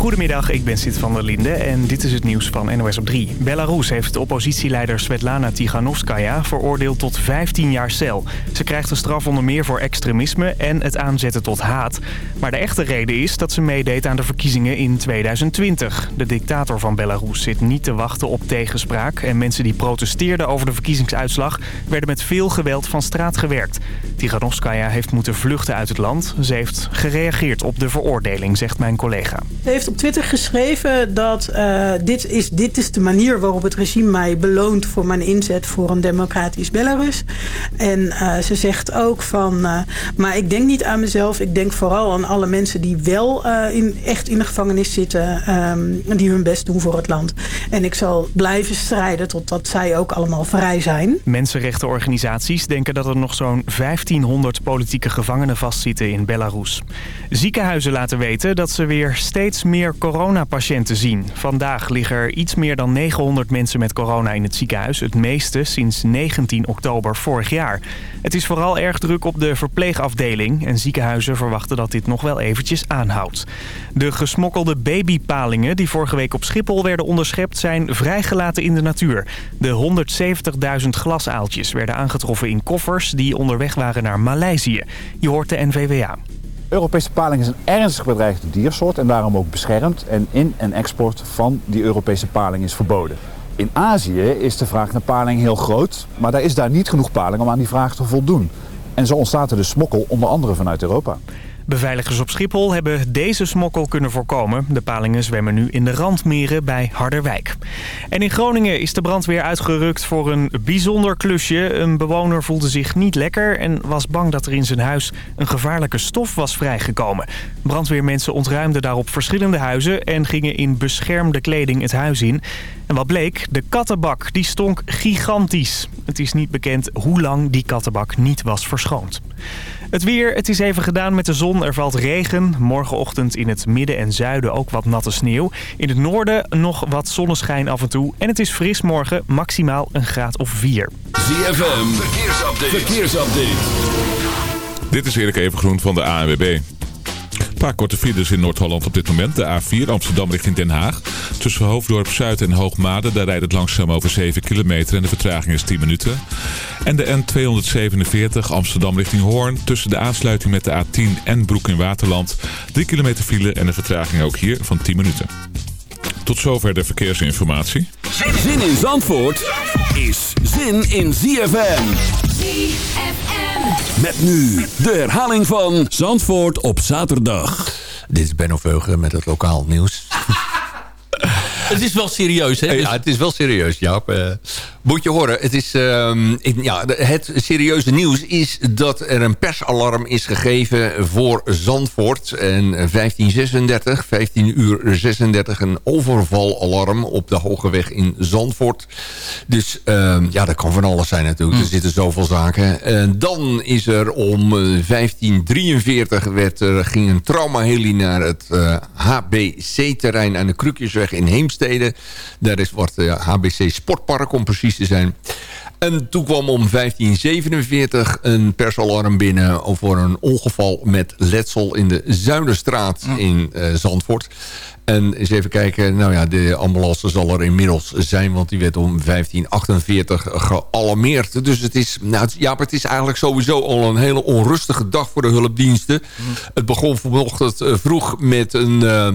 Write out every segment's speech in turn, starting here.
Goedemiddag, ik ben Sid van der Linde en dit is het nieuws van NOS op 3. Belarus heeft oppositieleider Svetlana Tiganovskaya veroordeeld tot 15 jaar cel. Ze krijgt een straf onder meer voor extremisme en het aanzetten tot haat. Maar de echte reden is dat ze meedeed aan de verkiezingen in 2020. De dictator van Belarus zit niet te wachten op tegenspraak... en mensen die protesteerden over de verkiezingsuitslag... werden met veel geweld van straat gewerkt. Tiganovskaya heeft moeten vluchten uit het land. Ze heeft gereageerd op de veroordeling, zegt mijn collega. Ze heeft op Twitter geschreven dat uh, dit, is, dit is de manier waarop het regime mij beloont... voor mijn inzet voor een democratisch Belarus. En uh, ze zegt ook van... Uh, maar ik denk niet aan mezelf. Ik denk vooral aan alle mensen die wel in, echt in de gevangenis zitten... Um, die hun best doen voor het land. En ik zal blijven strijden totdat zij ook allemaal vrij zijn. Mensenrechtenorganisaties denken dat er nog zo'n 1500 politieke gevangenen vastzitten in Belarus. Ziekenhuizen laten weten dat ze weer steeds meer coronapatiënten zien. Vandaag liggen er iets meer dan 900 mensen met corona in het ziekenhuis. Het meeste sinds 19 oktober vorig jaar. Het is vooral erg druk op de verpleegafdeling. En ziekenhuizen verwachten dat dit nog wel eventjes aanhoudt. De gesmokkelde babypalingen die vorige week op Schiphol werden onderschept... zijn vrijgelaten in de natuur. De 170.000 glasaaltjes werden aangetroffen in koffers... die onderweg waren naar Maleisië. Je hoort de NVWA. Europese paling is een ernstig bedreigde diersoort en daarom ook beschermd. En in- en export van die Europese paling is verboden. In Azië is de vraag naar paling heel groot, maar daar is daar niet genoeg paling om aan die vraag te voldoen. En zo ontstaat er de smokkel onder andere vanuit Europa. Beveiligers op Schiphol hebben deze smokkel kunnen voorkomen. De palingen zwemmen nu in de randmeren bij Harderwijk. En in Groningen is de brandweer uitgerukt voor een bijzonder klusje. Een bewoner voelde zich niet lekker en was bang dat er in zijn huis een gevaarlijke stof was vrijgekomen. Brandweermensen ontruimden daarop verschillende huizen en gingen in beschermde kleding het huis in. En wat bleek? De kattenbak die stonk gigantisch. Het is niet bekend hoe lang die kattenbak niet was verschoond. Het weer, het is even gedaan met de zon. Er valt regen. Morgenochtend in het midden en zuiden ook wat natte sneeuw. In het noorden nog wat zonneschijn af en toe. En het is fris morgen, maximaal een graad of 4. ZFM, verkeersupdate. verkeersupdate. Dit is Erik Evengroen van de ANWB. Paar korte files in Noord-Holland op dit moment. De A4 Amsterdam richting Den Haag. Tussen Hoofddorp Zuid en Hoogmade. Daar rijdt het langzaam over 7 kilometer en de vertraging is 10 minuten. En de N247 Amsterdam richting Hoorn. Tussen de aansluiting met de A10 en Broek in Waterland. 3 kilometer file en de vertraging ook hier van 10 minuten. Tot zover de verkeersinformatie. Zin in Zandvoort is zin in ZFM. ZFM. Met nu de herhaling van Zandvoort op zaterdag. Dit is Benno Veugen met het lokaal nieuws. Het is wel serieus, hè? Ja, het is wel serieus, Jaap. Moet je horen, het, is, uh, ja, het serieuze nieuws is dat er een persalarm is gegeven voor Zandvoort. En 1536, 15 uur 36, een overvalalarm op de Hoge Weg in Zandvoort. Dus uh, ja, dat kan van alles zijn natuurlijk. Mm. Er zitten zoveel zaken. En dan is er om 1543 werd er, ging een traumaheli naar het HBC-terrein aan de Krukjesweg in Heemstede. Daar is wat HBC Sportpark om precies te zijn. En toen kwam om 1547 een persalarm binnen... voor een ongeval met letsel in de Zuiderstraat in uh, Zandvoort. En eens even kijken, nou ja, de ambulance zal er inmiddels zijn... want die werd om 1548 gealarmeerd. Dus het is, nou, ja, het is eigenlijk sowieso al een hele onrustige dag voor de hulpdiensten. Mm. Het begon vanochtend vroeg met een... Uh,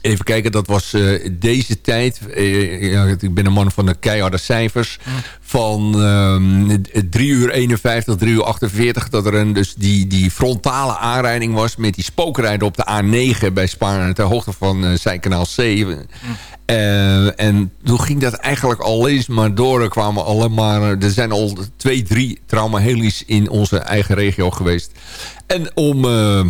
Even kijken, dat was uh, deze tijd. Uh, ja, ik ben een man van de keiharde cijfers. Van um, 3 uur 51, 3 uur 48. Dat er een, dus die, die frontale aanrijding was met die spookrijden op de A9 bij Spaan. Ter hoogte van uh, Zijkanaal C. Uh, en toen ging dat eigenlijk al eens maar door. Er kwamen alleen maar... Er zijn al twee, drie traumaheli's in onze eigen regio geweest. En om uh,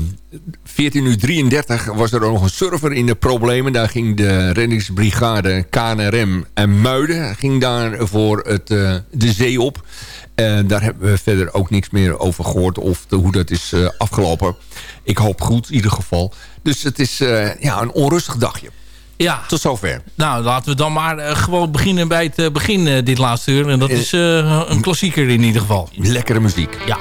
14.33 uur was er nog een surfer in de problemen. Daar ging de reddingsbrigade KNRM en Muiden ging daar voor het, uh, de zee op. En daar hebben we verder ook niks meer over gehoord of de, hoe dat is uh, afgelopen. Ik hoop goed in ieder geval. Dus het is uh, ja, een onrustig dagje. Ja. Tot zover. Nou, laten we dan maar uh, gewoon beginnen bij het begin dit laatste uur. En dat is een klassieker in ieder geval. Lekkere muziek. Ja.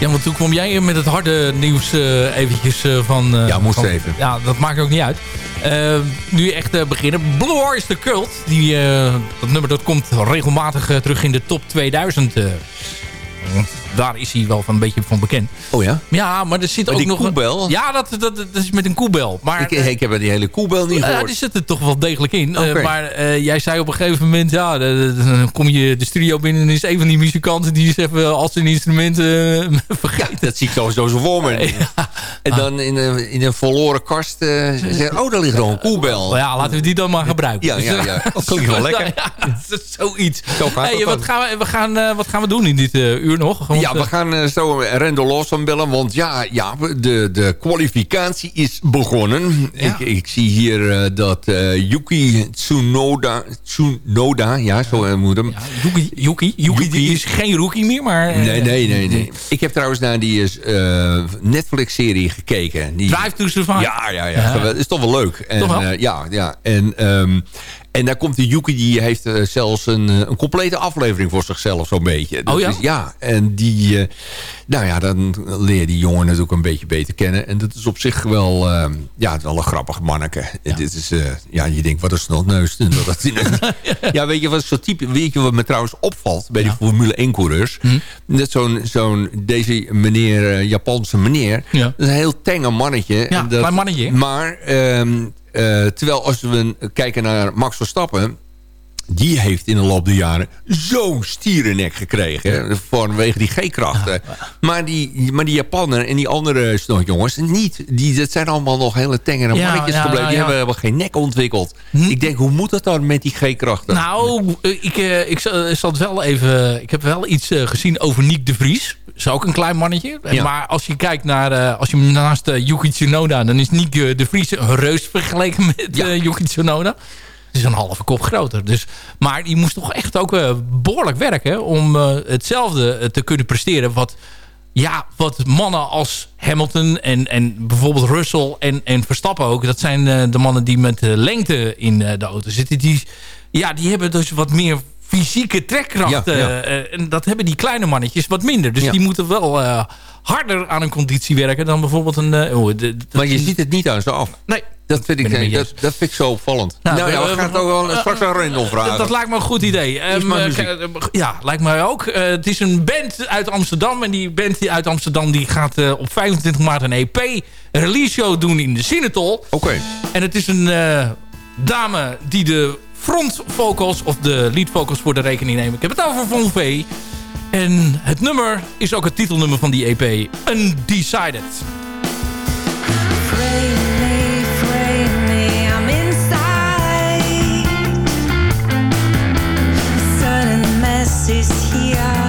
Ja, want toen kwam jij met het harde nieuws uh, eventjes uh, van... Uh, ja, moest van, even. Ja, dat maakt ook niet uit. nu echt beginnen. Blue is the Cult. Die, dat nummer dat komt regelmatig terug in de top 2000. Daar is hij wel van een beetje van bekend. Oh ja? Ja, maar er zit maar ook nog... koebel? Ja, dat, dat, dat is met een koebel. Maar, ik, ik heb die hele koebel niet gehoord. Ja, die zit er toch wel degelijk in. Okay. Uh, maar uh, jij zei op een gegeven moment... Ja, dan kom je de studio binnen en is een van die muzikanten... die is even al zijn instrumenten uh, vergeten. Ja, dat zie ik sowieso zo voor me. Ja. En dan in een, in een verloren kast zeggen... Oh, daar ligt nog een koebel. Ja, laten we die dan maar gebruiken. Ja, ja, ja. Dat klinkt wel lekker. Ja, dat is zoiets. Zo hey, wat, gaan we, we gaan, wat gaan we doen in dit uur nog? Ja, we gaan zo Randall Lawson bellen. Want ja, ja de, de kwalificatie is begonnen. Ja. Ik, ik zie hier uh, dat uh, Yuki Tsunoda... Tsunoda, ja, zo moet hem. Ja, Yuki, Yuki, Yuki, is geen rookie meer, maar... nee, nee, nee, nee. Ik heb trouwens naar die Netflix-serie gekeken. Die, Drive to Survive? Ja, ja, ja. is toch wel leuk. En, toch wel? ja, ja. En... Um, en daar komt de Yuki, die heeft uh, zelfs een, een complete aflevering voor zichzelf zo'n beetje. Dat oh ja? Is, ja, en die... Uh, nou ja, dan leer je die jongen natuurlijk een beetje beter kennen. En dat is op zich wel... Uh, ja, het is wel een grappig manneke. Ja. Dit is... ja, je denkt, wat een snotneus. dat ja, weet je wat zo type... Weet je wat me trouwens opvalt bij die Formule 1 coureurs? Hm. Dat zo'n... zo'n deze meneer, Japanse meneer... Ja. Dat is een heel tenger mannetje. Ja, en dat, klein mannetje. Maar... Um, uh, terwijl als we kijken naar Max Verstappen... die heeft in de loop der jaren zo'n stierennek gekregen. Vanwege die G-krachten. Ja. Maar, die, maar die Japaner en die andere jongens niet. Die, dat zijn allemaal nog hele tengere ja, mannetjes ja, gebleven. Die hebben, hebben geen nek ontwikkeld. Hm? Ik denk, hoe moet dat dan met die G-krachten? Nou, ik, uh, ik zal het wel even... Ik heb wel iets gezien over Nick de Vries is ook een klein mannetje. Ja. Maar als je kijkt naar... Uh, als je naast uh, Yuki Tsunoda... dan is Nick uh, de Vries een reus vergeleken met ja. Yuki Tsunoda. Het is een halve kop groter. Dus, maar die moest toch echt ook behoorlijk werken... om hetzelfde te kunnen presteren... wat ja, wat mannen als Hamilton en, en bijvoorbeeld Russell en, en Verstappen ook... dat zijn uh, de mannen die met lengte in uh, de auto zitten. Die, ja, die hebben dus wat meer fysieke. Ja, ja. Uh, en dat hebben die kleine mannetjes wat minder. Dus die moeten wel uh, harder aan hun conditie werken dan bijvoorbeeld een... Uh, oh, maar je ziet het niet aan ze af. Nee. Dat vind, ik, dat, dat vind ik zo opvallend. Nou, nou ja, we gaan het ook wel straks aan Rendel vragen. Dat lijkt me een goed idee. Um, ja, lijkt mij ook. het is een band uit Amsterdam. En die band uit Amsterdam die gaat op 25 maart een EP release show doen in de Sinatol. Oké. Okay. En het is een dame die de front vocals of de lead vocals voor de rekening nemen. Ik heb het over Von V. En het nummer is ook het titelnummer van die EP. Undecided. is here,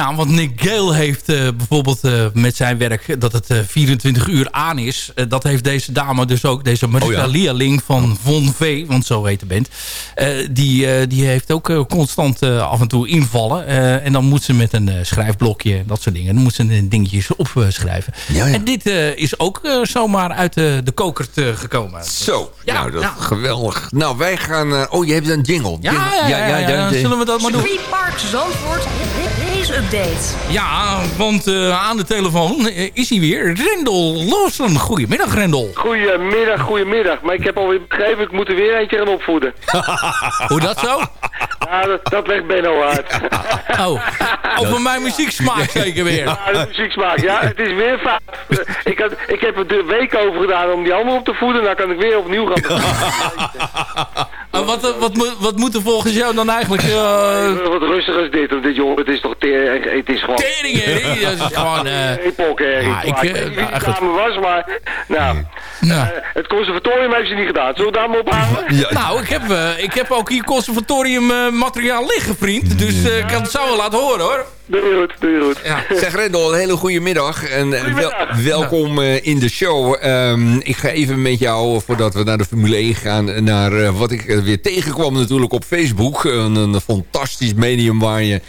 Ja, want Nick Gale heeft eh, bijvoorbeeld eh, met zijn werk dat het eh, 24 uur aan is. eh, dat heeft deze dame dus ook, deze Marika Oh ja. Lialing van Von V, want zo heet de band. eh, die, eh, die heeft ook eh, constant eh, af en toe invallen. eh, en dan moet ze met een eh, schrijfblokje en dat soort dingen. Dan moet ze een dingetjes opschrijven. Ja, ja. En dit eh, is ook eh, zomaar uit de, eh, gekomen. Zo, Ja, nou, dat ja. geweldig. Nou, wij gaan... eh, oh, je hebt een jingle. Ja, Jingle. ja, ja, dan zullen we dat maar doen. Park Zandvoort Race Update. Ja, want eh, aan de telefoon eh, is hij weer. Rendel Lawson. Goedemiddag, Rendel. Goedemiddag, goedemiddag. Maar ik heb alweer begrepen, ik moet er weer eentje gaan opvoeden. Hoe dat zo? Ja, dat, dat legt Benno uit. Oh, over mijn muzieksmaak zeker weer. Ja, de muzieksmaak. Ja, het is weer fout. Ik, had, ik heb er de week over gedaan om die andere op te voeden. Nou kan ik weer opnieuw gaan wat, eh, wat, moet- wat moet er volgens jou dan eigenlijk... eh Wat rustiger is dit. Want dit jongen, het is toch teer, het is gewoon... tering, hè? Dat is gewoon... eh, Epoch. Ja, ik, dame was, maar... Nou, nou. eh, het conservatorium heeft ze niet gedaan. Zullen we daar maar ophouden? Nou, ik heb, eh, ik heb ook hier conservatorium eh, materiaal liggen, vriend. Dus eh, ik kan het zo wel laten horen, hoor. Doe je goed, doe je goed. Ja. Zeg Rendel, een hele goede middag en eh, wel- welkom eh, in de show. Ehm, ik ga even met jou, voordat we naar de Formule 1 gaan, naar eh, wat ik weer tegenkwam natuurlijk op Facebook. Een, een fantastisch medium waar je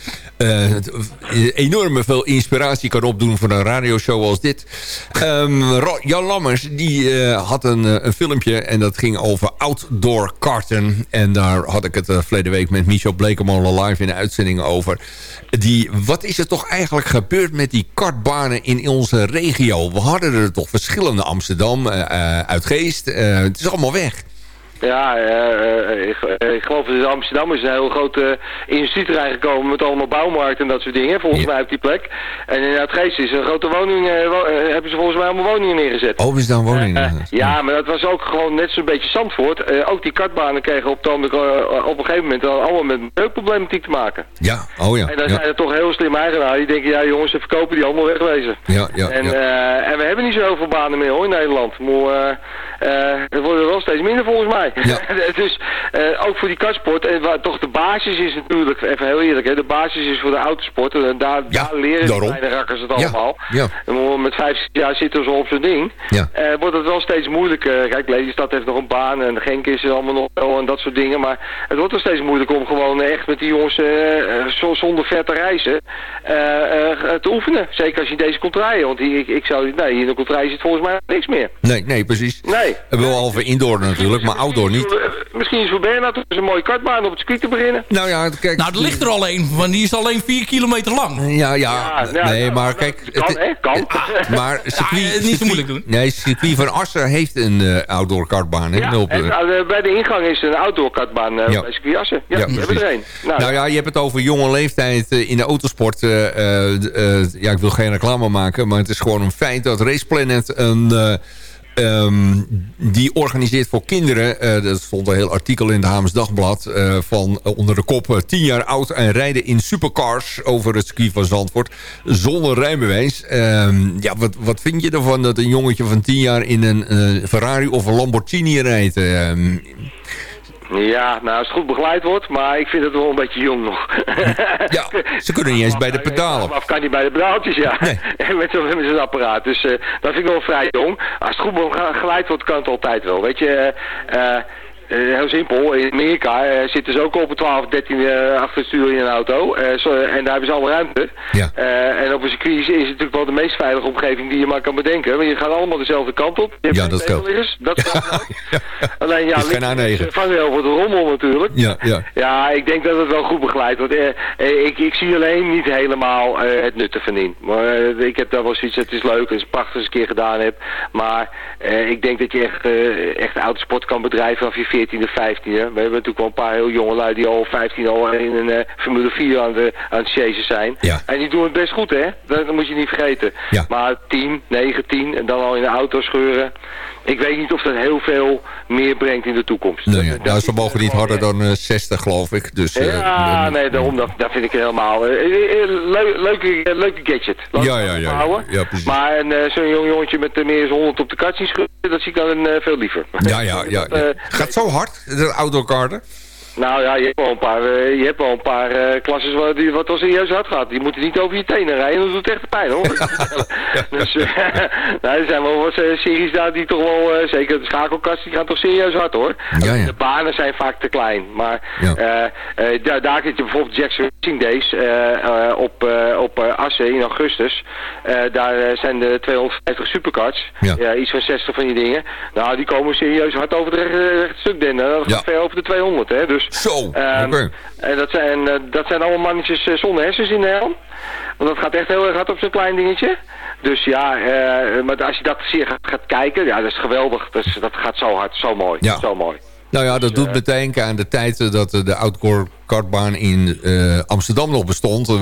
enorme veel inspiratie kan opdoen voor een radioshow als dit. Ehm, Jan Lammers, die had een, een filmpje en dat ging over outdoor karten. En daar had ik het verleden week met Michel Blekemolen live in de uitzending over. Die, wat is er toch eigenlijk gebeurd met die kartbanen in onze regio? We hadden er toch verschillende Amsterdam, eh, uit Geest. eh, het is allemaal weg. Ja, eh, eh, ik, ik geloof dat in Amsterdam is een heel groot eh, industrieterrein gekomen met allemaal bouwmarkten en dat soort dingen, volgens Ja. mij op die plek. En in Uitgeest is een grote woning, wo- hebben ze volgens mij allemaal woningen neergezet. Oh, is daar een woning? Eh, ja, maar dat was ook gewoon net zo'n beetje Zandvoort. Ook die kartbanen kregen op, het eh, op een gegeven moment al allemaal met milieuproblematiek te maken. ja, oh ja. En dan Ja, zijn er toch heel slim eigenaren die denken, ja jongens, ze verkopen die allemaal wegwezen. ja, ja, En, ja. en we hebben niet zo heel veel banen meer hoor in Nederland. Maar er worden er wel steeds minder volgens mij. Ja. dus eh, ook voor die kartsport. En waar toch de basis is natuurlijk, even heel eerlijk, hè, de basis is voor de autosport. En daar, Ja, daar leren daarom. die kleine rakkers het allemaal. ja. En met 50 jaar zitten ze op zo'n ding. Eh, wordt het wel steeds moeilijker. Kijk, Lelystad heeft nog een baan en Genk is er allemaal nog wel en dat soort dingen. Maar het wordt wel steeds moeilijker om gewoon echt met die jongens eh, zo- zonder ver te reizen te oefenen. Zeker als je deze komt rijden. Want hier, ik, ik zou, nee, hier in de contraille zit volgens mij niks meer. Nee, nee, precies. Nee. Voor indoor natuurlijk, maar outdoor niet. Misschien is voor Bernhard eens een mooie kartbaan op het circuit te beginnen. Nou ja, kijk... Nou, er ligt er al een, want die is alleen 4 kilometer lang. Ja, ja, nee, maar dat kijk... kan, het- hè? Kan. Maar circuit, Ja, niet zo moeilijk doen. Nee, circuit van Assen heeft een eh, outdoor kartbaan. Hè, Ja, op, en, eh, bij de ingang is een outdoor kartbaan eh, Ja. bij circuit Assen. Ja, Ja, we hebben er een. Nou, Nou ja, je hebt het over jonge leeftijd eh, in de autosport. eh, eh, eh, ja, ik wil geen reclame maken, maar het is gewoon een feit dat Race Planet een... eh, ehm, die organiseert voor kinderen, eh er stond een heel artikel in de Hamers Dagblad... eh, van eh, onder de kop eh, 10 jaar oud en rijden in supercars over het circuit van Zandvoort... zonder rijbewijs. Ehm, ja, wat, wat vind je ervan dat een jongetje van 10 jaar in een Ferrari of een Lamborghini rijdt? Ehm, Ja, nou als het goed begeleid wordt, maar ik vind het wel een beetje jong nog. Ja, ze kunnen niet eens bij de pedalen. Of kan niet bij de pedaaltjes, ja. Nee. met zo'n apparaat. Dus eh, dat vind ik wel vrij jong. Als het goed begeleid wordt, kan het altijd wel. Weet je, eh, eh, eh, heel simpel. In Amerika eh, zitten ze ook op een 12, 13 eh, achter het stuur in een auto. Eh, en daar hebben ze alle ruimte. Ja. Eh, en op een circuit is, het natuurlijk wel de meest veilige omgeving die je maar kan bedenken. Want je gaat allemaal dezelfde kant op. Je Ja, dat tegenliggers. Dat scheelt ook. Alleen ja, links- A9. vangen heel de rommel natuurlijk. Ja, ja. Ja, ik denk dat het wel goed begeleid wordt. Eh, eh, ik, ik zie alleen niet helemaal eh, het nut ervan in. Maar eh, ik heb daar wel zoiets, het is leuk, het is prachtig als ik een keer gedaan heb. Maar eh, ik denk dat je echt, eh, echt autosport kan bedrijven vanaf je 14e, 15e. We hebben natuurlijk wel een paar heel jonge lui die al 15 al in een eh, Formule 4 aan, de, aan het chasen zijn. Ja. En die doen het best goed, hè? Dat, dat moet je niet vergeten. Ja. Maar 10, 19 en dan al in de auto scheuren. Ik weet niet of dat heel veel meer brengt in de toekomst. Nee, ja. Dat- nou, ze mogen niet harder eh, dan eh, 60, geloof ik. Dus, eh, ja, eh, nee, daarom, dat, dat vind ik helemaal... eh, eh, eh, leu- leuke, eh, leuke gadget. Laat Ja, ja, ja, ja. precies. Maar een, eh, zo'n jong jongetje met eh, meer dan 100 op de kat zien schudden, dat zie ik dan eh, veel liever. ja, ja, ja. Eh, Gaat zo hard, dat outdoor karten? Nou ja, je hebt wel een paar, eh, je hebt wel een paar eh, klasses waar die wat al serieus hard gaat. Die moeten niet over je tenen rijden, dat doet echt pijn hoor. dus eh, nou, er zijn wel wat series daar die toch wel, zeker de schakelkast, die gaan toch serieus hard hoor. Ja, ja. De banen zijn vaak te klein. Maar Ja. daar, daar zit je bijvoorbeeld Jackson Racing Days op, op Assen in augustus. Daar zijn de 250 supercards. Ja. iets van 60 van die dingen. Nou, die komen serieus hard over het rechte stuk dennen. Dat gaat ver over de 200 hè. Dus, Zo, Ehm, oké. en dat zijn, eh, dat zijn allemaal mannetjes eh, zonder hersens in de helm. Want dat gaat echt heel erg hard op zo'n klein dingetje. Dus ja, eh, maar als je dat zie- gaat, gaat kijken, ja, dat is geweldig. Dat, is- dat gaat zo hard, zo mooi. Ja. Zo mooi. Nou ja, dat doet me denken aan de tijd eh, dat eh, de outdoor kartbaan in eh, Amsterdam nog bestond. Eh,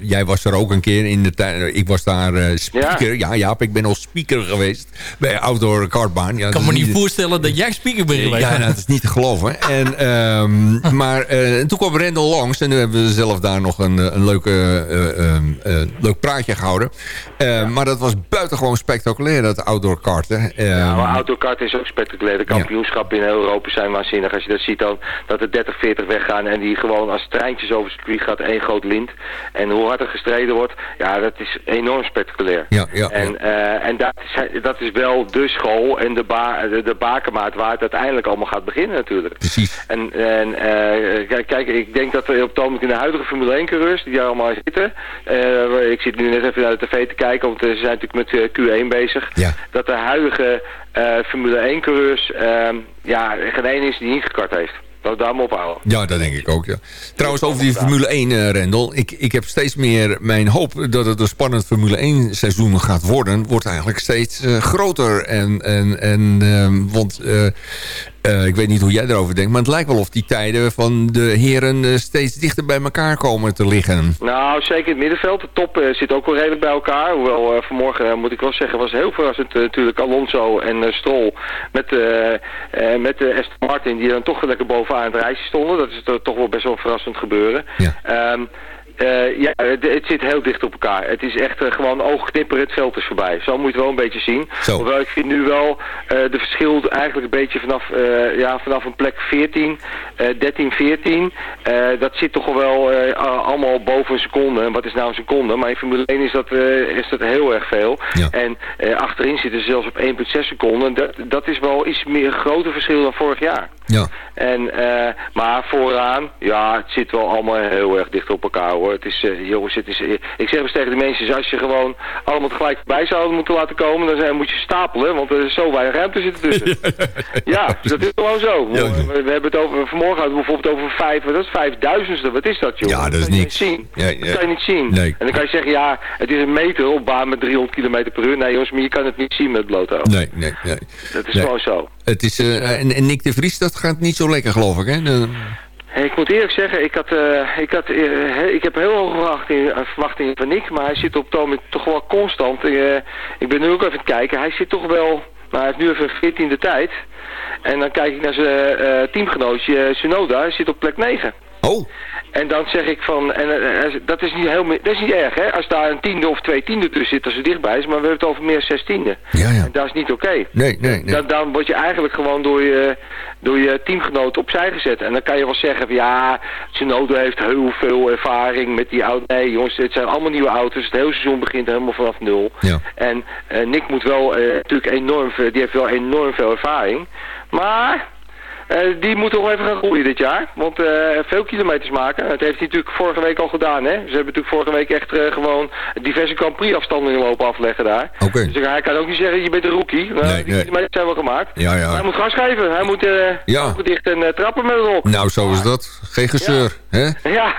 Jij was er ook een keer in de tijd. Ik was daar eh, speaker. Ja. Jaap, ik ben al speaker geweest bij outdoor kartbaan. Ja, Ik kan me niet voorstellen dat jij speaker bent geweest. Ja, nou, dat is niet te geloven. En, ehm, maar eh, toen kwam Rendel langs en toen hebben we zelf daar nog een, een leuke, eh, ehm, eh, leuk praatje gehouden. Eh, Maar dat was buitengewoon spectaculair, dat outdoor karten. Ja, maar autokart is ook spectaculair. De kampioenschappen in heel Europa zijn waanzinnig. Als je dat ziet dan dat er 30, 40 weggaan en die gewoon als treintjes over het circuit gaat één groot lint. En hoe hard er gestreden wordt, ja, dat is enorm spectaculair. Ja, ja, En, eh, en dat, is, dat is wel de school en de, ba de, de bakermaat waar het uiteindelijk allemaal gaat beginnen natuurlijk. Precies. En, en eh, kijk, kijk, ik denk dat er op het ogenblik in de huidige Formule 1 coureurs die daar allemaal zitten. eh, ik zit nu net even naar de tv te kijken, want ze zijn natuurlijk met eh, Q1 bezig. Ja. Dat de huidige Formule 1 coureurs, ehm, ja, geen één is die niet gekart heeft. Dat daar maar ophouden. Ja, dat denk ik ook, ja. Trouwens, over die Formule 1, eh Rendel. Ik, ik heb steeds meer mijn hoop dat het een spannend Formule 1 seizoen gaat worden. Wordt eigenlijk steeds eh, groter. En, en, en, ehm, want eh, eh, ik weet niet hoe jij erover denkt. Maar het lijkt wel of die tijden van de heren eh, steeds dichter bij elkaar komen te liggen. Nou, zeker in het middenveld. De top eh, zit ook wel redelijk bij elkaar. Hoewel vanmorgen, moet ik wel zeggen, was heel verrassend natuurlijk Alonso en Stroll met, met de Aston Martin die dan toch lekker bovenaan het rijtje stonden. Dat is to- toch wel best wel verrassend gebeuren. Ja. Ehm, eh, ja, het, het zit heel dicht op elkaar. Het is echt eh, gewoon oogknippen, het veld is voorbij. Zo moet je het wel een beetje zien. Zo. Hoewel ik vind nu wel eh, de verschil eigenlijk een beetje vanaf, ja, vanaf een plek 14, eh 13, 14. eh, dat zit toch wel allemaal boven een seconde. En wat is nou een seconde? Maar in Formule 1 is dat, is dat heel erg veel. Ja. En achterin zitten ze zelfs op 1,6 seconden. Dat, dat is wel iets meer groter verschil dan vorig jaar. Ja. En, maar vooraan, ja, het zit wel allemaal heel erg dicht op elkaar hoor. Het is, eh, jongens, het is, eh, ik zeg eens tegen de mensen, als je gewoon allemaal tegelijk voorbij zouden moeten laten komen, dan zijn, moet je stapelen, want er is zo weinig ruimte zitten tussen. ja, dat is gewoon zo. Ja. We, we hebben het over, vanmorgen hadden we bijvoorbeeld over vijf, dat is vijfduizendste, wat is dat joh? Ja, dat is kan je niet zien. Ja, Dat kan je niet zien. Nee. En dan kan je zeggen, ja, het is een meter op baan met 300 km per uur. Nee jongens, maar je kan het niet zien met blote oog. Nee, nee, nee. Dat is Nee. gewoon zo. Het is, eh, en, en Nick de Vries, dat gaat niet zo lekker, geloof ik, hè? De- Ik moet eerlijk zeggen, ik, had, eh, ik, had, eh, ik heb heel hoge verwachtingen, eh, verwachtingen van Nick, maar hij zit op ogenblik toch wel constant. Ik ben nu ook even aan het kijken, hij zit toch wel, nou, hij heeft nu even een veertiende tijd. En dan kijk ik naar zijn teamgenootje Sunoda, hij zit op plek 9. Oh, En dan zeg ik van, en eh, eh, dat is niet heel, dat is niet erg hè, als daar een tiende of twee tienden tussen zit als ze dichtbij is, maar we hebben het over meer zestiende. ja, ja. En dat is niet oké. Nee, nee, nee. Dan, dan word je eigenlijk gewoon door je, door je teamgenoot opzij gezet. En dan kan je wel zeggen van ja, Tsunoda heeft heel veel ervaring met die auto. Nee jongens, het zijn allemaal nieuwe auto's. Het hele seizoen begint helemaal vanaf nul. Ja. En eh, Nick moet wel natuurlijk enorm veel, die heeft wel enorm veel ervaring. Maar eh, die moet toch even gaan groeien dit jaar. Want eh, veel kilometers maken. Dat heeft hij natuurlijk vorige week al gedaan. Hè? Ze hebben natuurlijk vorige week echt eh, gewoon diverse Grand Prix afstanden lopen afleggen daar. Oké. Dus hij kan ook niet zeggen, je bent een rookie. Nou, Nee, die nee. kilometers zijn wel gemaakt. Ja, ja. Hij moet gas geven. Hij moet Ja. dicht en trappen met erop. Nou, zo is dat. Geen gezeur, hè? Ja,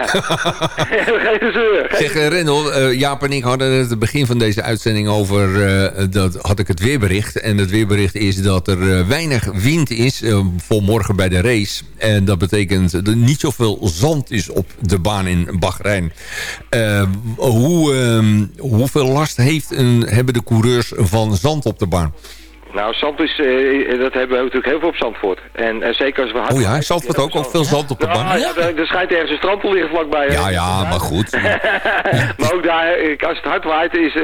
geen zeur. Zeg, eh, Rendel, eh, Jaap en ik hadden het het begin van deze uitzending over... eh, dat had ik het weerbericht. En het weerbericht is dat er weinig wind is voor morgen bij de race. En dat betekent dat er niet zoveel zand is op de baan in Bahrein. Hoe, ehm, hoeveel last heeft een, hebben de coureurs van zand op de baan? Nou, zand is, eh, dat hebben we natuurlijk heel veel op Zandvoort. En, en zeker als we hard... Oh ja, Zandvoort ook, ook veel zand op de Nou, baan. ja, er, er schijnt ergens een strand te liggen vlakbij. Ja, ja, maar goed. maar ook daar, eh, als het hard waait, is, eh,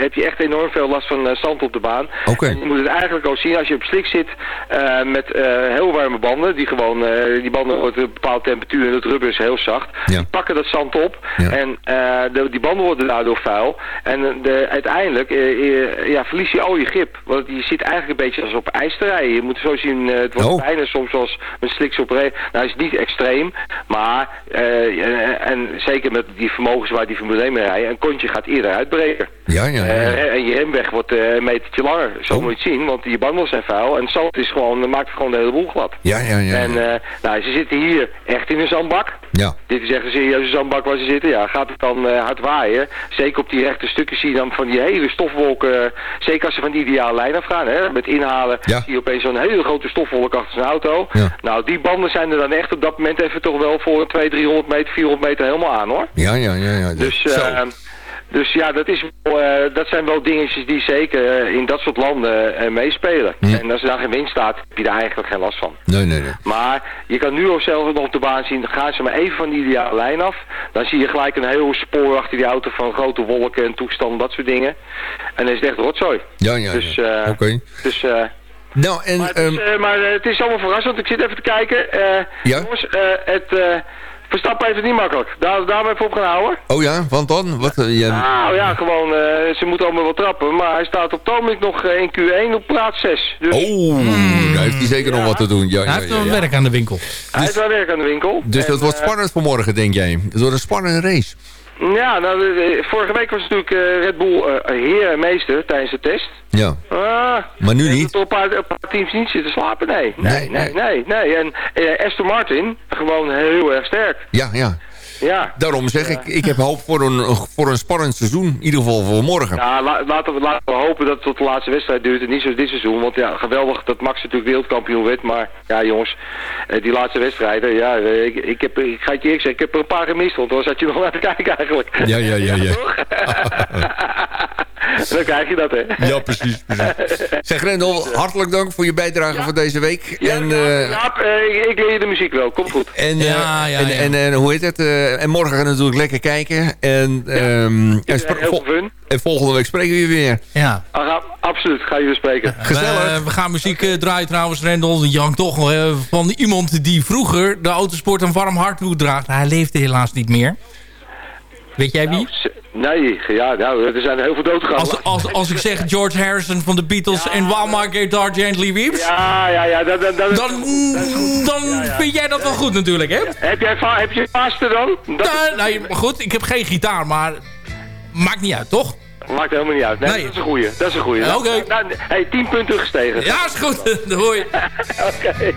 heb je echt enorm veel last van eh, zand op de baan. Oké. Je moet het eigenlijk ook zien als je op slik zit eh, met eh, heel warme banden. Die gewoon, eh, die banden worden een bepaalde temperatuur en het rubber is heel zacht. Ja. Die pakken dat zand op Ja. en eh, de, die banden worden daardoor vuil. En eh, de, uiteindelijk eh, eh, ja, verlies je al je grip. Want je zit eigenlijk een beetje als op ijs te rijden. Je moet zo zien, eh, het wordt Oh. bijna soms als een sliks op. Nou, is niet extreem, maar eh, en, en zeker met die vermogens waar die Formule 1 mee rijden, een kontje gaat eerder uitbreken. Ja, ja, ja. Eh, en je remweg wordt een metertje langer. Zo Oh. moet je het zien, want die banden zijn vuil. En zand is gewoon, maakt gewoon de hele boel glad. Ja, ja, ja. En nou, ze zitten hier echt in een zandbak. Ja. Dit is echt een serieuze zandbak waar ze zitten. Ja, gaat het dan eh, hard waaien. Zeker op die rechte stukjes zie je dan van die hele stofwolken. zeker als ze van die ideale lijn afgaan. Hè, met inhalen Ja. zie je opeens zo'n hele grote stofwolk achter zijn auto. Ja. Nou, die banden zijn er dan echt op dat moment even toch wel voor 200, 300 meter, 400 meter helemaal aan hoor. Ja, ja, ja. ja. Dus, Zo. Dus ja, dat, is wel, eh, dat zijn wel dingetjes die zeker eh, in dat soort landen eh, meespelen. En als er dan geen wind staat, heb je daar eigenlijk geen last van. Nee, nee, nee. Maar je kan nu ook zelf nog op de baan zien, gaan ze maar even van die ideale lijn af. Dan zie je gelijk een heel spoor achter die auto van grote wolken en toestanden, dat soort dingen. En dan is het echt rotzooi. Ja, ja, Dus, ja. eh, Oké. Dus, eh, Nou, en... maar, het is, ehm, eh, maar het is allemaal verrassend. Ik zit even te kijken. Ja? Jongens, het Verstappen heeft het niet makkelijk. Daar, daar even op gaan houden. oh ja, want dan? Wat, eh, je- Nou ja, gewoon, eh, ze moeten allemaal wel trappen. Maar hij staat op Tomik nog eh, in Q1 op plaats 6. Dus Oh, daar heeft hij zeker nog wat te doen. Ja, Hij ja, heeft ja, wel ja. werk aan de winkel. hij heeft wel werk aan de winkel. Dus En, dat wordt spannend vanmorgen, denk jij? Het wordt een spannende race. Ja, nou, vorige week was natuurlijk eh, Red Bull eh, heer en meester tijdens de test. Ja. Ah, Maar nu niet. een paar, een paar teams niet zitten slapen? Nee, Nee, nee, nee, nee. nee. En eh, Aston Martin, gewoon heel erg sterk. Ja, ja. Ja. Daarom zeg ik, ik heb hoop voor een, voor een spannend seizoen. In ieder geval voor morgen. Ja, la- laten, we, laten we hopen dat het tot de laatste wedstrijd duurt en niet zoals dit seizoen. Want ja, geweldig dat Max natuurlijk wereldkampioen werd. Maar ja, jongens, eh, die laatste wedstrijden, ja, eh, ik, ik, heb, ik ga het je eerlijk zeggen, ik heb er een paar gemist. Want dan zat je nog naar te kijken eigenlijk. Ja, ja, ja, ja. dan krijg je dat, hè? Ja, precies. precies. Zeg Rendel, hartelijk dank voor je bijdrage voor deze week. Ja, en, ja, eh, Jaap, eh, ik, leer je de muziek wel. Komt goed. en, eh, Ja, ja, en, ja. En, en hoe heet het? eh, en morgen gaan we natuurlijk lekker kijken. En, ehm, en, vol- fun. volgende week spreken we je weer. Ja. Ah, absoluut, ga je weer spreken. Gezellig. We, we gaan muziek eh, draaien trouwens, Rendel. Jan toch eh, van iemand die vroeger de autosport een warm hart toedraagt. Hij leefde helaas niet meer. Weet jij wie? S- Nee, ja, nou, er zijn heel veel dood gegaan. Als, als, als ik zeg George Harrison van de Beatles en While My Guitar Gently Weeps... Ja, ja, ja, dat, dat, dat, Dan, dan vind jij dat wel goed natuurlijk, hè? Heb jij heb je master dan? Dat Nou, nee, maar goed, ik heb geen gitaar, maar maakt niet uit, toch? maakt helemaal niet uit. Nee, Nee. dat is een goeie. Dat is een goeie. Oké. Nou, nou, hey, 10 punten gestegen. Ja, is goed. Doei. Oké.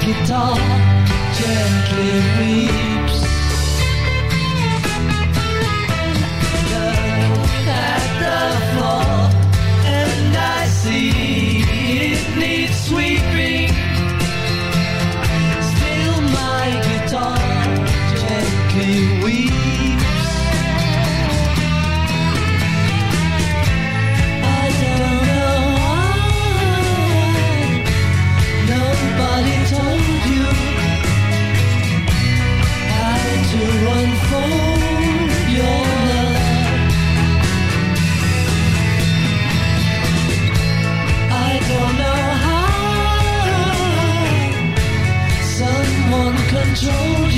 Guitar gently weeps. control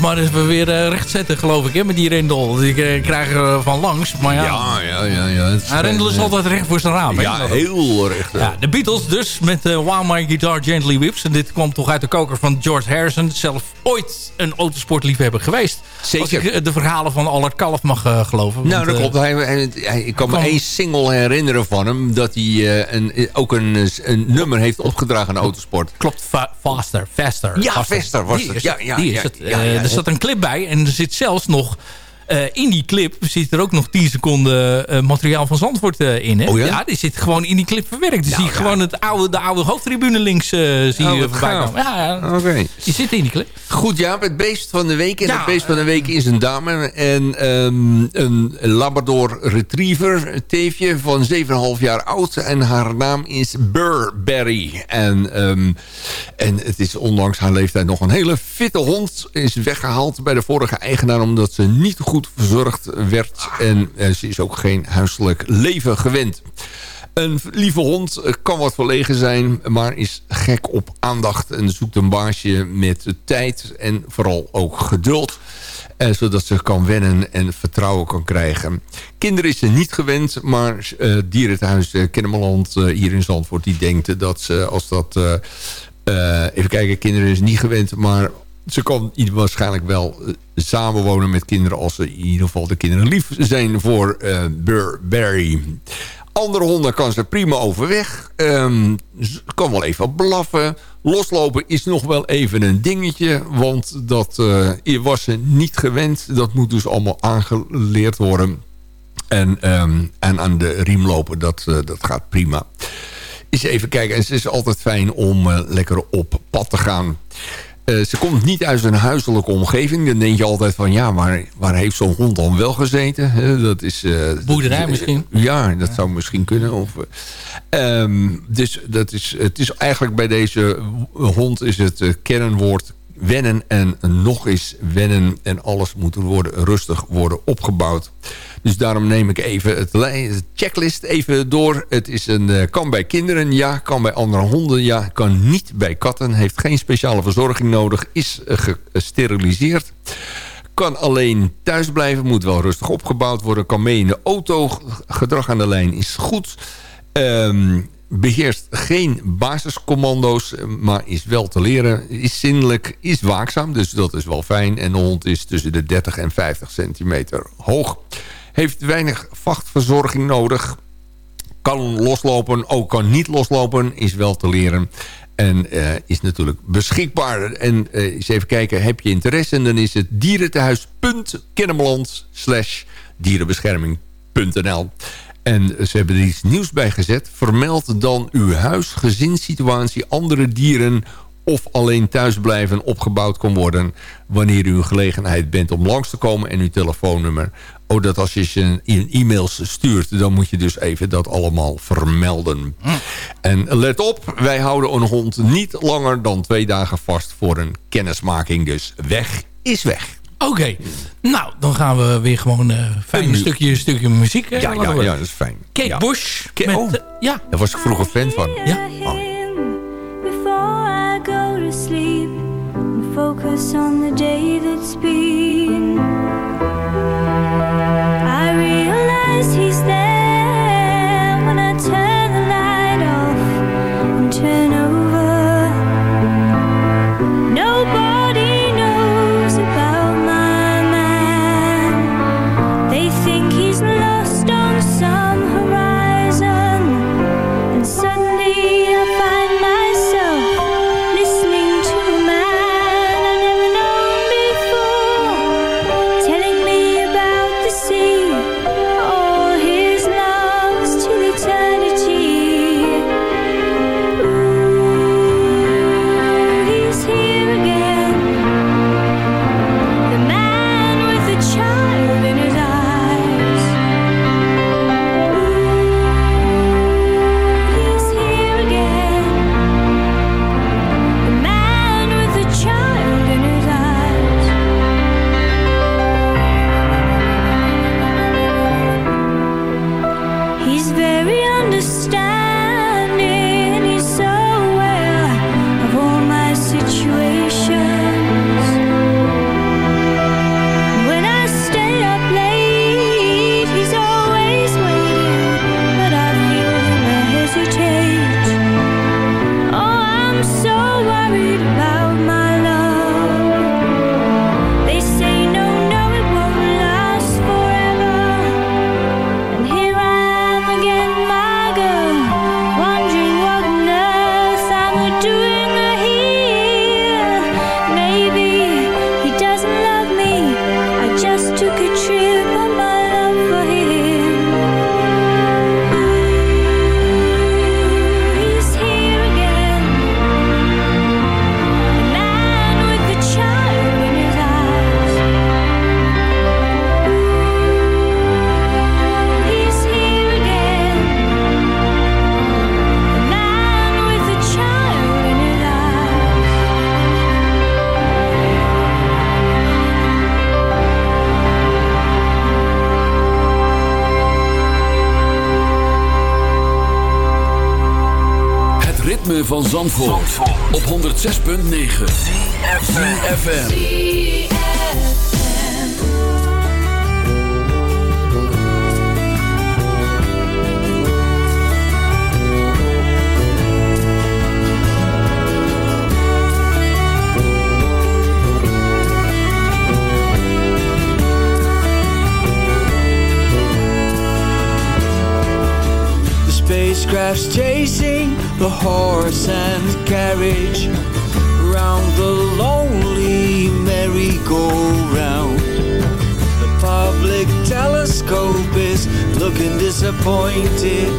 Maar even weer eh, rechtzetten, geloof ik, hè, met die Rendel. Die eh, krijgen van langs, maar. Ja, ja, ja. Het is Ja, Rendel is geen, altijd recht voor zijn raam. Ja, heel recht. Ja, de Beatles dus met uh, While My Guitar Gently Whips. En dit kwam toch uit de koker van George Harrison. Zelf ooit een autosportliefhebber geweest. Zeker. Als ik eh, de verhalen van Allard Kalf mag eh, geloven. Nou, Want, dat klopt. Hij, hij- hij- ik kan me één single herinneren van hem... dat hij een, ook een, een nummer heeft opgedragen aan autosport. Klopt, fa- faster, faster. Ja, Faster was Die het. is Ja, ja, die is het. er zat een clip bij en er zit zelfs nog... eh, in die clip zit er ook nog 10 seconden eh, materiaal van Zandvoort eh, in. Hè? Oh ja? die zit gewoon in die clip verwerkt. Dus Nou, zie je ja. gewoon het oude, de oude hoofdtribune links zie Oh, je wat voorbij komen. Ja, ja, Oké. die zit in die clip. Goed, ja, het beest van de week. En het beest van de week is een dame. En ehm, een Labrador Retriever, teefje van 7,5 jaar oud. En haar naam is Burberry. En, ehm, en het is ondanks haar leeftijd nog een hele fitte hond. Is weggehaald bij de vorige eigenaar omdat ze niet goed verzorgd werd. En eh, ze is ook geen huiselijk leven gewend. Een lieve hond eh, kan wat verlegen zijn, maar is gek op aandacht... en zoekt een baasje met tijd en vooral ook geduld... Eh, zodat ze kan wennen en vertrouwen kan krijgen. Kinderen is ze niet gewend, maar eh dierenthuis uh, Kennemerland eh, hier in Zandvoort... die denkt dat ze als dat... eh, eh, even kijken, kinderen is niet gewend, maar ze kan waarschijnlijk wel eh, samenwonen met kinderen... als ze in ieder geval de kinderen lief zijn voor eh Burberry. Andere honden kan ze prima overweg. Ehm, ze kan wel even blaffen. Loslopen is nog wel even een dingetje. Want dat eh, was ze niet gewend. Dat moet dus allemaal aangeleerd worden. En, ehm, en aan de riem lopen, dat, dat gaat prima. Eens even kijken. En het is altijd fijn om lekker op pad te gaan. Eh, ze komt niet uit een huiselijke omgeving. Dan denk je altijd van, ja, waar, waar heeft zo'n hond dan wel gezeten? Hè, dat is... eh, Boerderij dat- misschien? Ja, dat zou misschien kunnen. Of, eh, ehm, dus dat is, het is eigenlijk bij deze hond is het eh, kernwoord wennen en nog eens wennen. En alles moet worden, rustig worden opgebouwd. Dus daarom neem ik even het checklist even door. Het is een, eh, kan bij kinderen, ja. Kan bij andere honden, ja. Kan niet bij katten. Heeft geen speciale verzorging nodig. Is gesteriliseerd. Kan alleen thuis blijven. Moet wel rustig opgebouwd worden. Kan mee in de auto. Gedrag aan de lijn is goed. Ehm, beheerst geen basiscommando's, maar is wel te leren. Is zinnelijk, is waakzaam, dus dat is wel fijn. En de hond is tussen de 30 en 50 centimeter hoog. Heeft weinig vachtverzorging nodig. Kan loslopen, ook kan niet loslopen, is wel te leren. En eh, is natuurlijk beschikbaar. En eh, eens even kijken, heb je interesse? En dan is het dierenthuis.kennemerland slash dierenbescherming.nl. En ze hebben er iets nieuws bij gezet. Vermeld dan uw huis, gezinssituatie, andere dieren of alleen thuisblijven opgebouwd kan worden... wanneer u een gelegenheid bent om langs te komen en uw telefoonnummer. Oh, dat als je ze in e-mails stuurt... dan moet je dus even dat allemaal vermelden. En let op, wij houden een hond niet langer dan twee dagen vast... voor een kennismaking, dus weg is weg. Oké, nou, dan gaan we weer gewoon een fijn Een stukje, stukje muziek Ja, ja, ja, dat is fijn. Kate ja. Bush. Ke- met, oh. eh, ja, Daar was ik vroeger fan van. ja. Before I go to sleep, and focus on the day that's been. eternal van Zandvoort, op 106.9 CFFM spacecraft's the horse and carriage round the lonely merry-go-round. The public telescope is looking disappointed,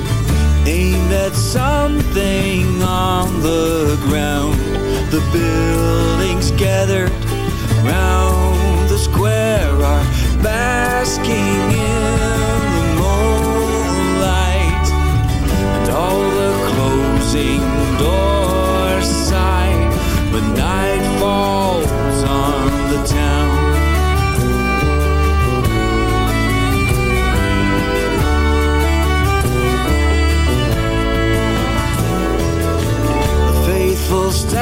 aimed at something on the ground.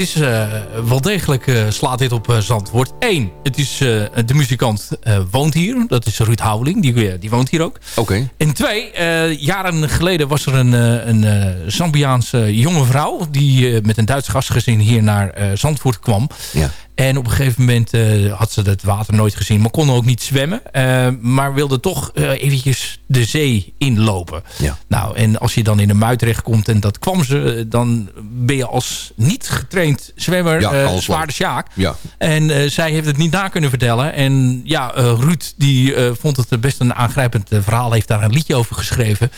Dit is eh, wel degelijk eh, slaat dit op uh, Zandvoort. Eén, het is de muzikant woont hier. Dat is Ruud Houweling, die, die woont hier ook. Oké. En twee, jaren geleden was er een, een Zambiaanse jonge vrouw... die met een Duits gastgezin hier naar Zandvoort kwam. Ja. En op een gegeven moment uh, had ze het water nooit gezien. Maar kon ook niet zwemmen. Uh, maar wilde toch uh, eventjes de zee inlopen. Ja. Nou, en als je dan in een muid terechtkomt en dat kwam ze... dan ben je als niet getraind zwemmer ja, zwaar de sjaak. Ja. En zij heeft het niet na kunnen vertellen. En ja, Ruud die vond het best een aangrijpend verhaal. Heeft daar een liedje over geschreven.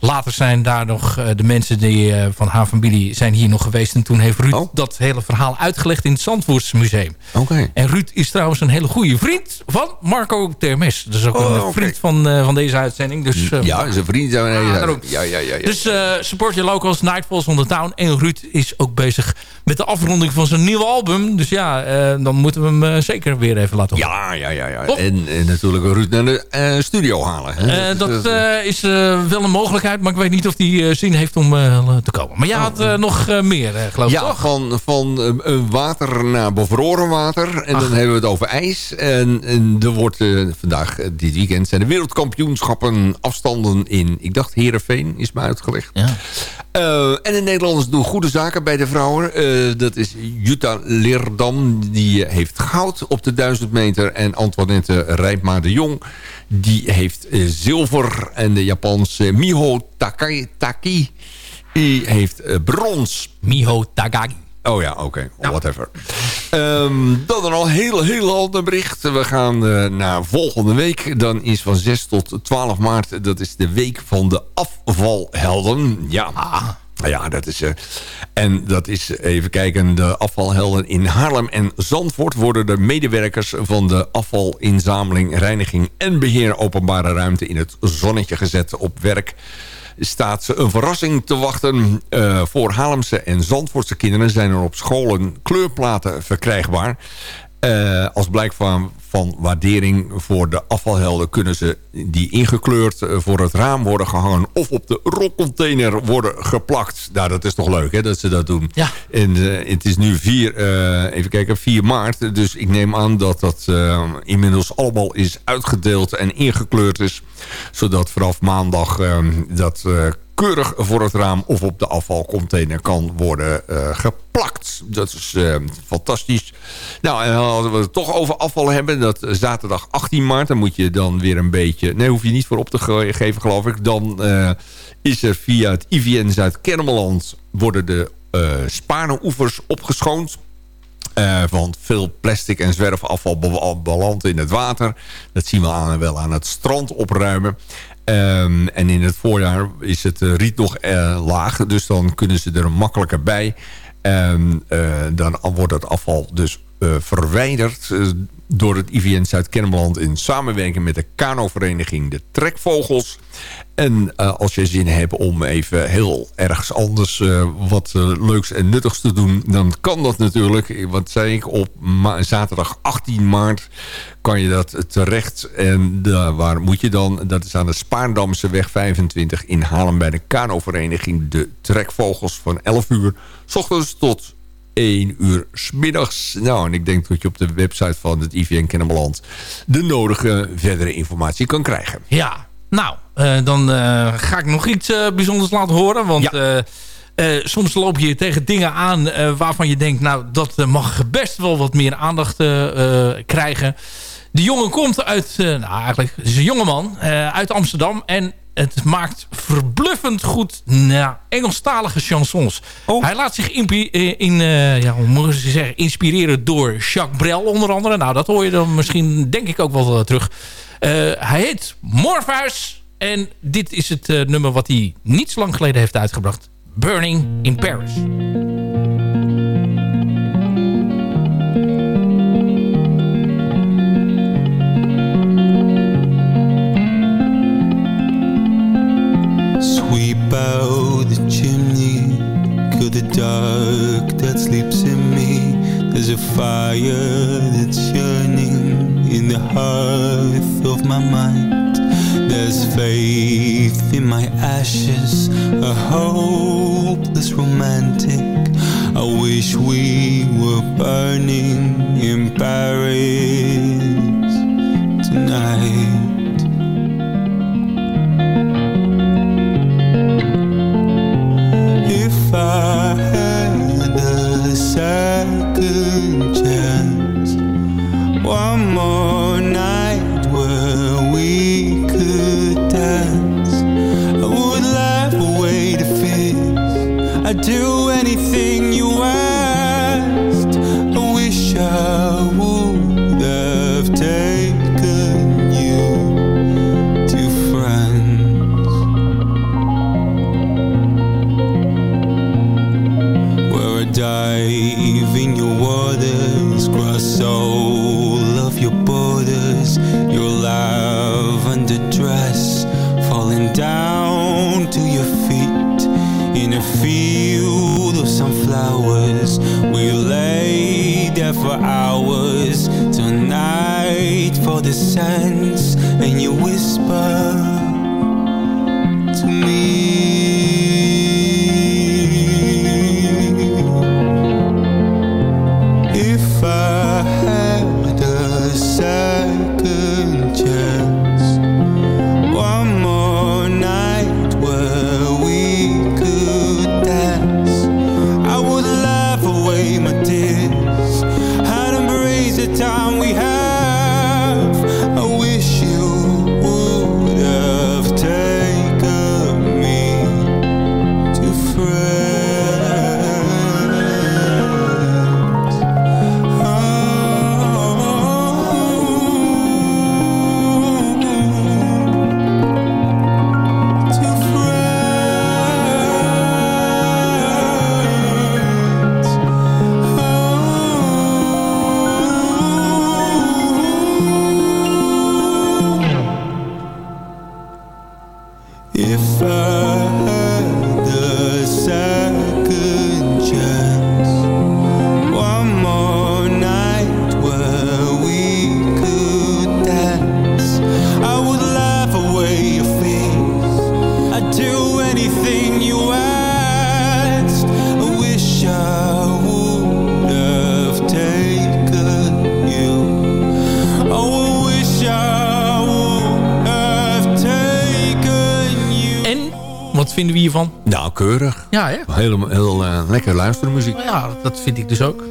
Later zijn daar nog de mensen die, van haar familie zijn hier nog geweest. En toen heeft Ruud oh. dat hele verhaal uitgelegd in het Zandvoortsmuseum. Museum. Oké. En Ruud is trouwens een hele goede vriend van Marco Termes. Dat is ook Oh, een oké. vriend van, eh, van deze uitzending. Dus, eh, Ja, zijn vriend. Ja, ook. ja, ja, ja, ja. Dus eh, support your locals, Nightfalls on the Town. En Ruud is ook bezig met de afronding van zijn nieuwe album. Dus ja, eh, dan moeten we hem eh, zeker weer even laten horen. Ja, ja, ja. ja. En, en natuurlijk Ruud naar de eh, studio halen. Hè? Eh, dat eh, is eh, wel een mogelijkheid, maar ik weet niet of die eh, zin heeft om eh, te komen. Maar jij had eh, nog meer, geloof ik, ja, toch? van, van water naar bevroren water. En dan hebben we het over ijs. En, en er wordt vandaag, dit weekend, zijn de wereldkampioenschappen afstanden in, ik dacht Heerenveen, is me uitgelegd. Ja. En de Nederlanders doen goede zaken bij de vrouwen. Dat is Jutta Leerdam, die heeft goud op de 1000 meter. En Antoinette Rijpma de Jong, die heeft zilver. En de Japanse Miho Takai, Taki, die heeft eh, brons. Miho Tagagi. Oh ja, oké. Whatever. Ehm, dan een al heel, heel ander bericht. We gaan eh, naar volgende week. Dan is van 6 tot 12 maart. Dat is de week van de afvalhelden. Ja. Ja, dat is... eh, en dat is, even kijken, de afvalhelden in Haarlem en Zandvoort... worden de medewerkers van de afvalinzameling, reiniging en beheer openbare ruimte... in het zonnetje gezet op werk staat ze een verrassing te wachten. Eh, voor Haarlemse en Zandvoortse kinderen zijn er op scholen kleurplaten verkrijgbaar. Eh, als blijk van, van waardering voor de afvalhelden... kunnen ze die ingekleurd eh, voor het raam worden gehangen... of op de rolcontainer worden geplakt. Nou, dat is toch leuk hè, dat ze dat doen. Ja. En eh, het is nu 4, eh, even kijken, 4 maart. Dus ik neem aan dat dat inmiddels allemaal is uitgedeeld en ingekleurd is. Zodat vanaf maandag eh, dat eh, keurig voor het raam of op de afvalcontainer kan worden eh, geplakt. Dat is eh, fantastisch. Nou, en als we het toch over afval hebben, dat zaterdag 18 maart, dan moet je dan weer een beetje... Nee, hoef je niet voor op te ge- geven, geloof ik. Dan eh, is er via het IVN Zuid-Kennemerland worden de eh Spaarne-oevers opgeschoond. Eh, want veel plastic en zwerfafval be- belandt in het water. Dat zien we aan, wel aan het strand opruimen. Ehm, en in het voorjaar is het eh, riet nog eh, laag. Dus dan kunnen ze er makkelijker bij. Ehm, eh, dan wordt het afval dus eh, verwijderd eh, door het IVN Zuid-Kennemerland... in samenwerking met de kanovereniging De Trekvogels. En eh, als je zin hebt om even heel ergens anders wat leuks en nuttigs te doen... dan kan dat natuurlijk. Wat zei ik, op zaterdag 18 maart kan je dat terecht. En waar moet je dan? Dat is aan de Spaardamse weg 25 in Haarlem... bij de kanovereniging De Trekvogels van 11 uur... s ochtends tot 1 uur 's middags. Nou, en ik denk dat je op de website van het IVN Kennemerland... de nodige verdere informatie kan krijgen. Ja, nou, eh, dan eh, ga ik nog iets eh, bijzonders laten horen. Want soms loop je tegen dingen aan waarvan je denkt... nou, dat mag best wel wat meer aandacht krijgen. Die jongen komt uit, nou eigenlijk, is een jongeman uit Amsterdam... en het maakt verbluffend goed nou, Engelstalige chansons. Hij laat zich eh, in, eh, ja, hoe zeggen, inspireren door Jacques Brel onder andere. Nou, dat hoor je dan misschien, denk ik, ook wel eh, terug. Hij heet Morpheus. En dit is het nummer wat hij niet zo lang geleden heeft uitgebracht. Burning in Paris. Sweep out the chimney, kill the dark that sleeps in me. There's a fire that's yearning in the hearth of my mind. There's faith in my ashes, a hopeless romantic. I wish we were burning in Paris tonight. far If I Heel, heel eh, lekker luisteren muziek. Ja, dat vind ik dus ook.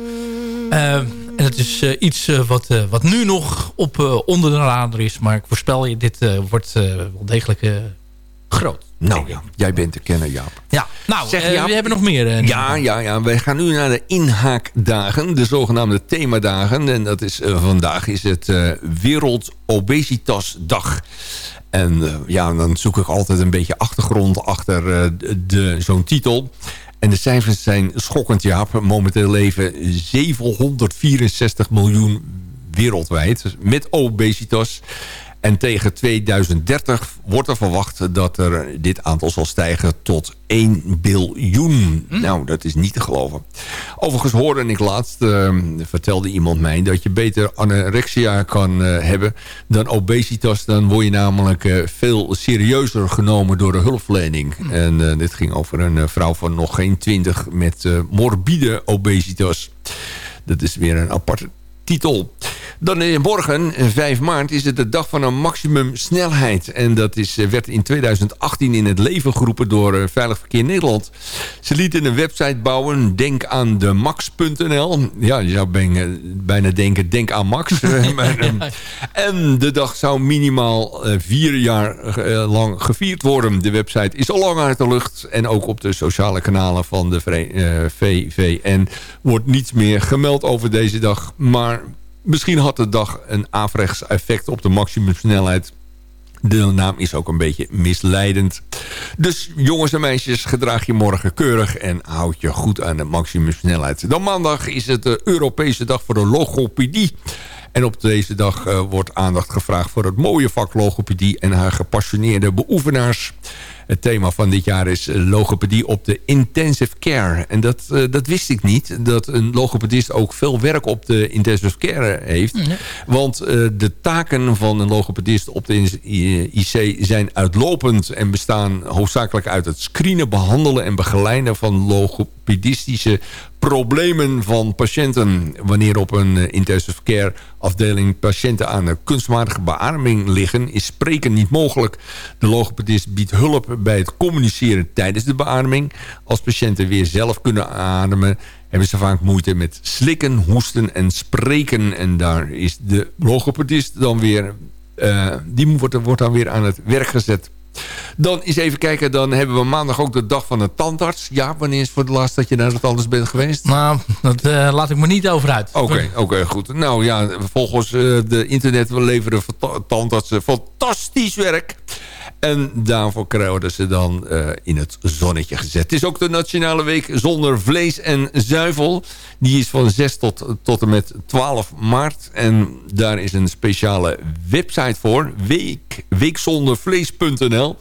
Eh, en het is eh, iets wat, wat nu nog op onder de radar is. Maar ik voorspel je, dit wordt wel degelijk groot. Nou ja, jij bent te kennen, Jaap. Ja, nou, Zeg, Jaap. we hebben nog meer. Ja, ja, ja. Wij gaan nu naar de inhaakdagen. De zogenaamde themadagen. En dat is, vandaag is het Wereld Obesitasdag. En eh, ja, dan zoek ik altijd een beetje achtergrond achter eh, de, zo'n titel. En de cijfers zijn schokkend, Jaap. Momenteel leven 764 miljoen wereldwijd met obesitas. En tegen 2030 wordt er verwacht dat er dit aantal zal stijgen tot 1 biljoen. Nou, dat is niet te geloven. Overigens hoorde ik laatst, eh, vertelde iemand mij... dat je beter anorexia kan eh, hebben dan obesitas. Dan word je namelijk eh, veel serieuzer genomen door de hulpverlening. En eh, dit ging over een vrouw van nog geen 20 met morbide obesitas. Dat is weer een aparte titel. Dan eh, morgen, eh, 5 maart, is het de dag van een maximum snelheid. En dat is, eh, werd in 2018 in het leven geroepen door eh, Veilig Verkeer Nederland. Ze lieten een website bouwen, denk aan de max.nl. Ja, je zou bijna, denken, denk aan Max. Eh, maar, eh, en de dag zou minimaal eh, vier jaar eh, lang gevierd worden. De website is al lang uit de lucht. En ook op de sociale kanalen van de eh, VVN wordt niets meer gemeld over deze dag. Maar misschien had de dag een averechts effect op de maximumsnelheid. De naam is ook een beetje misleidend. Dus jongens en meisjes, gedraag je morgen keurig... en houd je goed aan de maximumsnelheid. Dan maandag is het de Europese dag voor de logopedie. En op deze dag eh, wordt aandacht gevraagd voor het mooie vak logopedie... en haar gepassioneerde beoefenaars. Het thema van dit jaar is eh, logopedie op de intensive care. En dat, eh, dat wist ik niet. Dat een logopedist ook veel werk op de intensive care heeft. Want eh, de taken van een logopedist op de IC zijn uitlopend... en bestaan hoofdzakelijk uit het screenen, behandelen en begeleiden... van logopedistische problemen van patiënten. Wanneer op een eh, intensive care afdeling patiënten aan een kunstmatige beademing liggen... is spreken niet mogelijk. De logopedist biedt hulp bij het communiceren tijdens de beademing. Als patiënten weer zelf kunnen ademen hebben ze vaak moeite met slikken, hoesten en spreken. En daar is de logopedist dan weer... eh, die wordt dan weer aan het werk gezet. Dan eens even kijken, dan hebben we maandag ook de dag van de tandarts. Ja, wanneer is voor het laatst dat je naar de tandarts bent geweest? Nou, dat eh, laat ik me niet over uit. Oké, oké, goed. Nou ja, volgens eh, de internet we leveren tandartsen fantastisch werk. En daarvoor worden ze dan eh, in het zonnetje gezet. Het is ook de Nationale Week zonder vlees en zuivel. Die is van 6 tot, tot en met 12 maart. En daar is een speciale website voor. Week, weekzondervlees.nl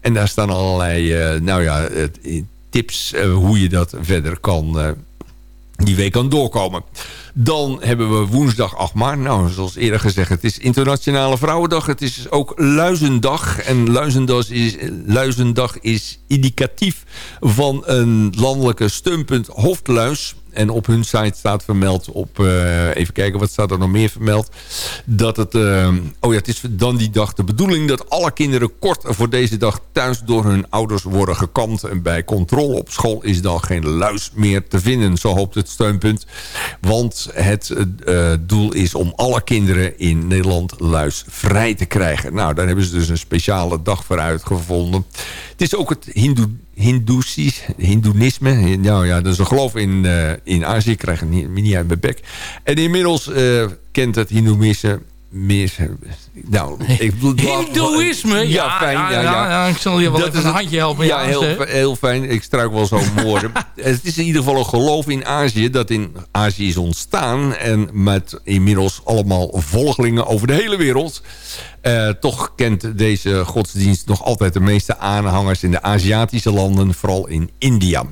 En daar staan allerlei eh, nou ja, het- tips eh, hoe je dat verder kan... die week kan doorkomen. Dan hebben we woensdag 8 maart. Nou, zoals eerder gezegd, het is Internationale Vrouwendag. Het is ook Luizendag. En Luizendag is, is indicatief van een landelijke steunpunt hoofdluis. En op hun site staat vermeld op... eh, even kijken, wat staat er nog meer vermeld? Dat het... eh, oh ja, het is dan die dag de bedoeling dat alle kinderen kort voor deze dag thuis door hun ouders worden gekamd. En bij controle op school is dan geen luis meer te vinden. Zo hoopt het steunpunt. Want het eh, doel is om alle kinderen in Nederland luisvrij te krijgen. Nou, daar hebben ze dus een speciale dag voor uitgevonden. Het is ook het Hindoe Hindoesisch, Hindoenisme. Nou ja, dat is een geloof in, eh, in Azië. Ik krijg het niet, niet uit mijn bek. En inmiddels eh, kent het Hindoeïsme... Meer, nou, ik Hindoeïsme? Ja, Ja, fijn. ja, Ja, ik zal je wel Dat even is een handje helpen. Ja, heel, heel fijn. Ik struik wel zo woorden. het is in ieder geval een geloof in Azië... dat in Azië is ontstaan... en met inmiddels allemaal volgelingen over de hele wereld. Eh, toch kent deze godsdienst nog altijd de meeste aanhangers... in de Aziatische landen, vooral in India.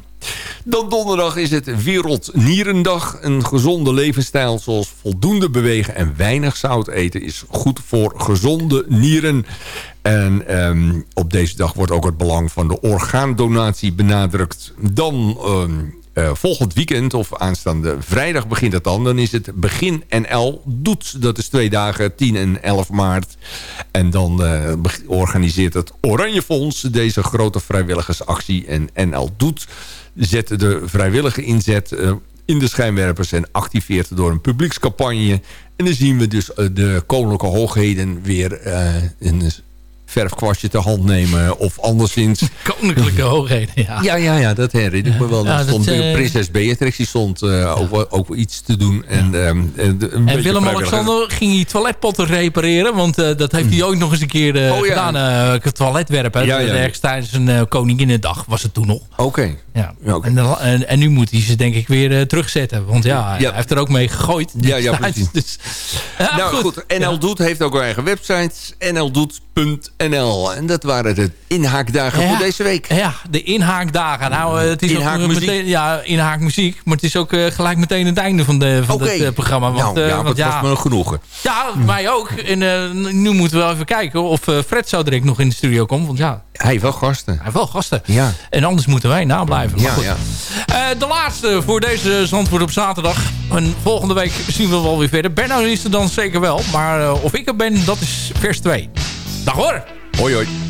Dan donderdag is het Wereldnierendag. Een gezonde levensstijl zoals voldoende bewegen en weinig zout eten... is goed voor gezonde nieren. En ehm, op deze dag wordt ook het belang van de orgaandonatie benadrukt. Dan ehm, eh, volgend weekend, of aanstaande vrijdag begint het dan... dan is het Begin NL Doet. Dat is twee dagen, 10 en 11 maart. En dan eh, organiseert het Oranje Fonds deze grote vrijwilligersactie. En NL Doet zet de vrijwillige inzet... eh, in de schijnwerpers en activeert door een publiekscampagne. En dan zien we dus eh, de koninklijke hoogheden weer eh, een verfkwastje te hand nemen. Of anderszins... Koninklijke hoogheden, ja. Ja, ja, ja, dat herinner ik me wel. Ja, stond dat, eh, prinses Beatrix, die stond eh, ook, wel- ook wel iets te doen. En, ehm, en, een En Willem-Alexander ging die toiletpotten repareren. Want eh, dat heeft hij ooit nog eens een keer eh, Oh, ja. gedaan. eh, het toiletwerpen. Ja, ja. Ergens tijdens een eh, Koninginnedag was het toen nog. Oké. Ja. Ja. En, dan- en, en nu moet hij ze denk ik weer eh, terugzetten. Want ja, Ja. hij heeft er ook mee gegooid. Ja, ja, precies. Dus, ja, nou goed, NL Ja. Doet heeft ook een eigen website. nldoet.nl En dat waren de inhaakdagen Ja. voor deze week. Ja, de inhaakdagen. Nou, eh, het is ook Inhaakmuziek. meteen, ja, inhaakmuziek. Maar het is ook eh, gelijk meteen het einde van, de, van eh, programma. Want, nou, eh, ja, want dat ja, was me een genoegen. ja, mij ook. En eh, nu moeten we wel even kijken of eh, Fred zo direct nog in de studio komt. Want ja, Hij heeft wel gasten. hij heeft wel gasten. Ja. En anders moeten wij nablijven. Maar Ja, goed. ja. Eh, de laatste voor deze Zandvoort op zaterdag. En volgende week zien we wel weer verder. Benno is er dan zeker wel. Maar eh, of ik er ben, dat is vers 2. Dag hoor! Hoi, hoi.